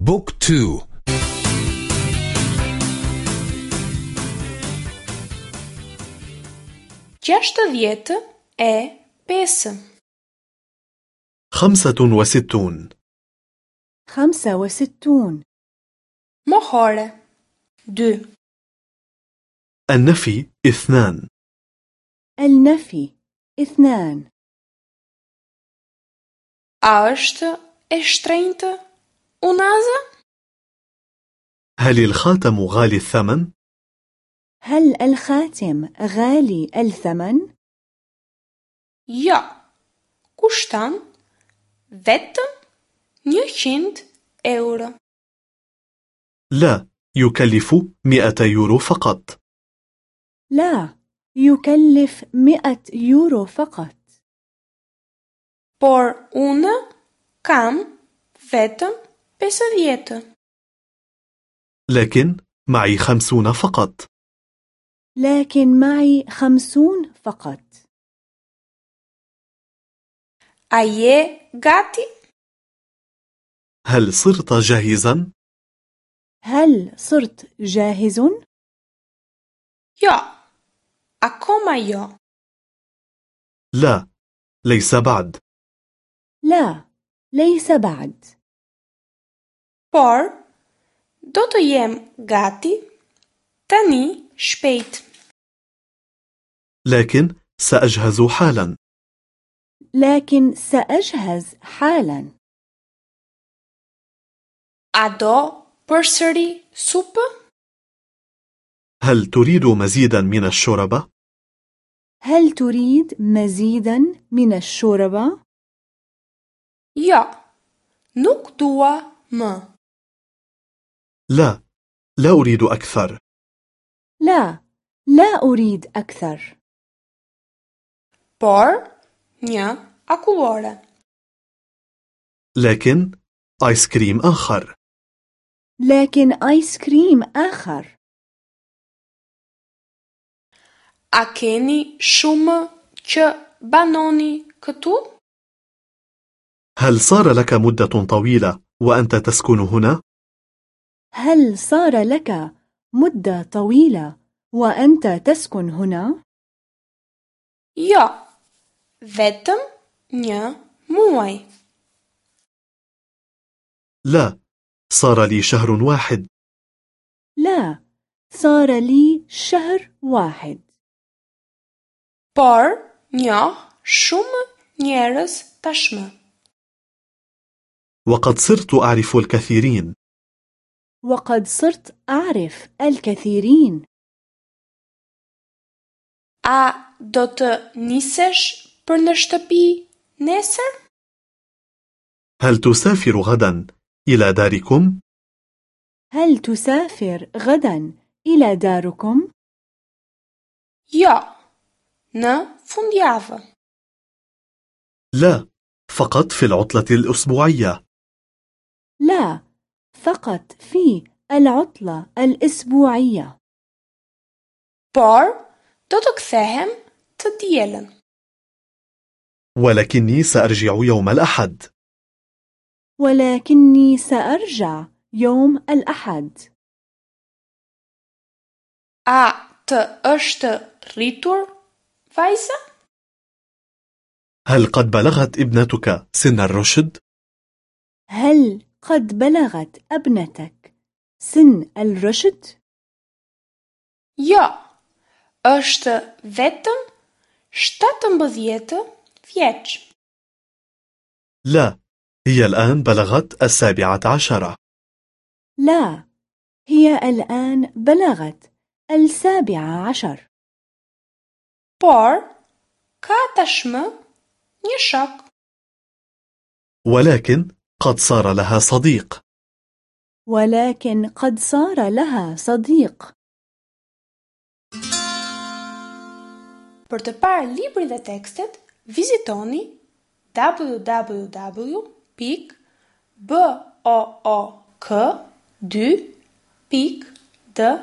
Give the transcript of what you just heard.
بوك تو Gjashtë dhjetë e pesë. خمسة وستون خمسة وستون Mohore. Dy. النفي اثنان النفي اثنان A është unaza? هل الخاتم غالي الثمن؟ هل الخاتم غالي الثمن؟ Jo. Kushton vetëm 100 euro. لا يكلف مئة يورو فقط لا يكلف مئة يورو فقط Por unë kam vetëm 50. لكن معي خمسون فقط لكن معي خمسون فقط je gati? هل صرت جاهزا؟ هل صرت جاهز؟ Jo. Akoma jo. لا ليس بعد لا ليس بعد Por do të jem gati tani shpejt. لكن سأجهز حالا لكن سأجهز حالا A do përsëri supë? هل تريد مزيدا من الشوربة؟ هل تريد مزيدا من الشوربة؟ Jo. Nuk dua më. لا لا أريد أكثر لا لا أريد أكثر Por një akullore. لكن آيس كريم آخر لكن آيس كريم آخر A keni shumë që banoni këtu? هل صار لك مدة طويلة وأنت تسكن هنا؟ هل صار لك مدة طويلة وأنت تسكن هنا؟ Jo. Vetëm një muaj. لا صار لي شهر واحد لا صار لي شهر واحد Por njoh shumë njerëz tashmë. وقد صرت أعرف الكثيرين وقد صرت أعرف الكثيرين A do të nisesh për në shtëpi nesër? هل تسافر غدا إلى داركم؟ هل تسافر غدا إلى داركم؟ Jo. Në fundjavë. لا فقط في العطلة الأسبوعية لا فقط في العطلة الأسبوعية Por do të kthehem të dielën. ولكني سأرجع يوم الأحد ولكني سأرجع يوم الأحد A të është rritur vajza? هل قد بلغت ابنتك سن الرشد؟ هل قد بلغت ابنتك سن الرشد؟ Jo. Është vetëm 17 vjeç. لا هي الآن بلغت السابعة عشرة لا هي الآن بلغت السابعة عشر Por ka tashmë një shok. ولكن قد صار لها صديق ولكن قد صار لها صديق Për të parë librin dhe tekstet, vizitoni www.book2.de